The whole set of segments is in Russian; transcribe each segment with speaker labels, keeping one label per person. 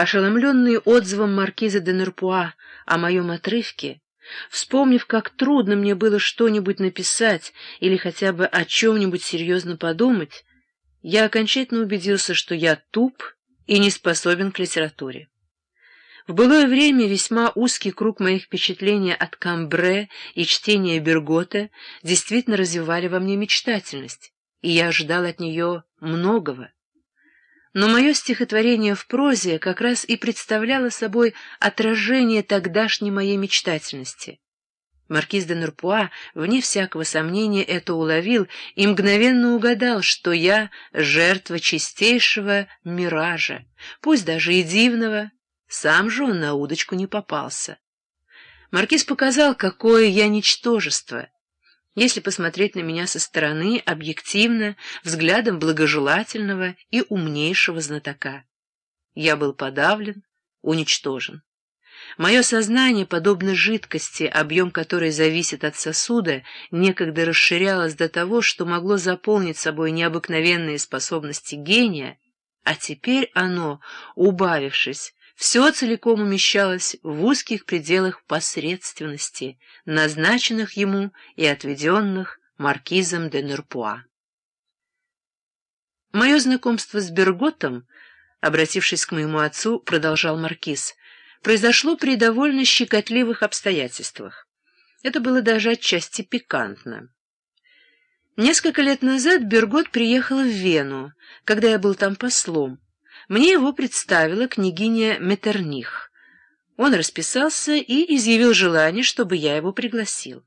Speaker 1: Ошеломленный отзывом маркиза де Нерпуа о моем отрывке, вспомнив, как трудно мне было что-нибудь написать или хотя бы о чем-нибудь серьезно подумать, я окончательно убедился, что я туп и не способен к литературе. В былое время весьма узкий круг моих впечатлений от Камбре и чтения Бергота действительно развивали во мне мечтательность, и я ожидал от нее многого. Но мое стихотворение в прозе как раз и представляло собой отражение тогдашней моей мечтательности. Маркиз де Нурпуа, вне всякого сомнения, это уловил и мгновенно угадал, что я жертва чистейшего миража, пусть даже и дивного, сам же он на удочку не попался. Маркиз показал, какое я ничтожество. Если посмотреть на меня со стороны, объективно, взглядом благожелательного и умнейшего знатока. Я был подавлен, уничтожен. Мое сознание, подобно жидкости, объем которой зависит от сосуда, некогда расширялось до того, что могло заполнить собой необыкновенные способности гения, а теперь оно, убавившись, все целиком умещалось в узких пределах посредственности, назначенных ему и отведенных маркизом де Нурпуа. Мое знакомство с Берготом, обратившись к моему отцу, продолжал маркиз, произошло при довольно щекотливых обстоятельствах. Это было даже отчасти пикантно. Несколько лет назад Бергот приехал в Вену, когда я был там послом. Мне его представила княгиня Метерних. Он расписался и изъявил желание, чтобы я его пригласил.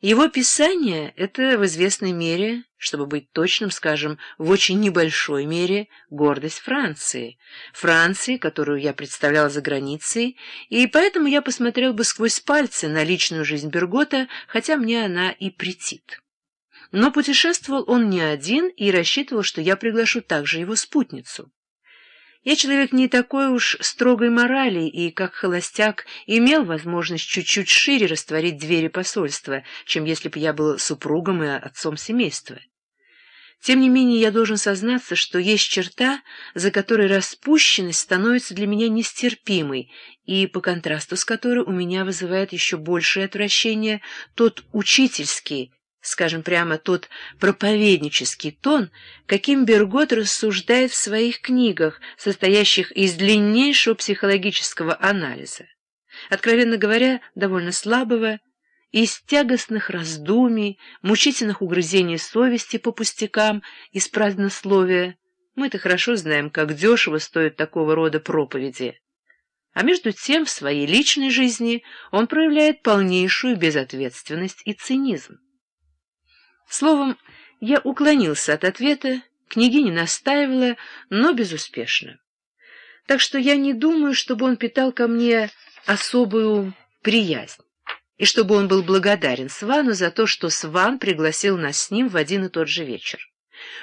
Speaker 1: Его писание — это в известной мере, чтобы быть точным, скажем, в очень небольшой мере, гордость Франции. Франции, которую я представлял за границей, и поэтому я посмотрел бы сквозь пальцы на личную жизнь Бергота, хотя мне она и претит. Но путешествовал он не один и рассчитывал, что я приглашу также его спутницу. Я человек не такой уж строгой морали и, как холостяк, имел возможность чуть-чуть шире растворить двери посольства, чем если бы я был супругом и отцом семейства. Тем не менее, я должен сознаться, что есть черта, за которой распущенность становится для меня нестерпимой, и по контрасту с которой у меня вызывает еще большее отвращение тот учительский, скажем прямо, тот проповеднический тон, каким Бергот рассуждает в своих книгах, состоящих из длиннейшего психологического анализа. Откровенно говоря, довольно слабого, из тягостных раздумий, мучительных угрызений совести по пустякам, из празднословия. Мы-то хорошо знаем, как дешево стоят такого рода проповеди. А между тем в своей личной жизни он проявляет полнейшую безответственность и цинизм. Словом, я уклонился от ответа, княгиня настаивала, но безуспешно. Так что я не думаю, чтобы он питал ко мне особую приязнь, и чтобы он был благодарен Свану за то, что Сван пригласил нас с ним в один и тот же вечер.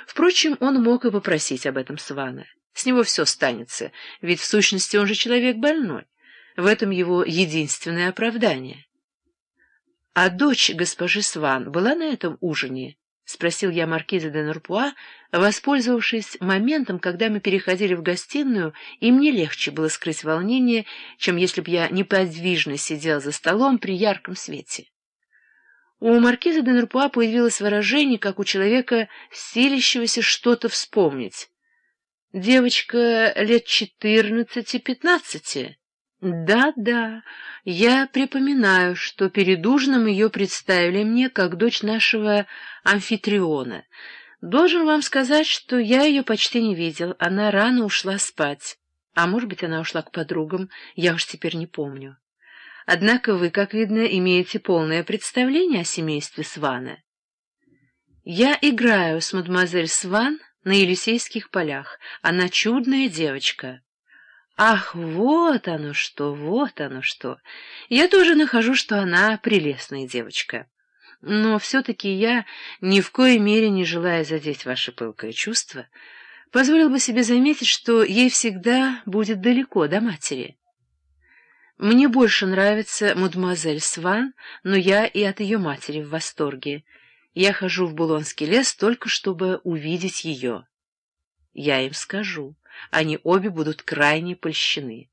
Speaker 1: Впрочем, он мог и попросить об этом Свана. С него все станется, ведь в сущности он же человек больной. В этом его единственное оправдание. «А дочь госпожи Сван была на этом ужине?» — спросил я маркиза де Нурпуа, воспользовавшись моментом, когда мы переходили в гостиную, и мне легче было скрыть волнение, чем если бы я неподвижно сидел за столом при ярком свете. У маркиза де Нурпуа появилось выражение, как у человека, силящегося что-то вспомнить. «Девочка лет четырнадцати-пятнадцати?» Да-да, я припоминаю, что перед ужином ее представили мне как дочь нашего амфитриона. Должен вам сказать, что я ее почти не видел, она рано ушла спать. А может быть, она ушла к подругам, я уж теперь не помню. Однако вы, как видно, имеете полное представление о семействе Свана. Я играю с мадемуазель Сван на Елисейских полях. Она чудная девочка. Ах, вот оно что, вот оно что. Я тоже нахожу, что она прелестная девочка. Но все-таки я, ни в коей мере не желая задеть ваше пылкое чувство, позволил бы себе заметить, что ей всегда будет далеко до матери. Мне больше нравится мадемуазель Сван, но я и от ее матери в восторге. Я хожу в Булонский лес только чтобы увидеть ее. Я им скажу. Они обе будут крайне польщены.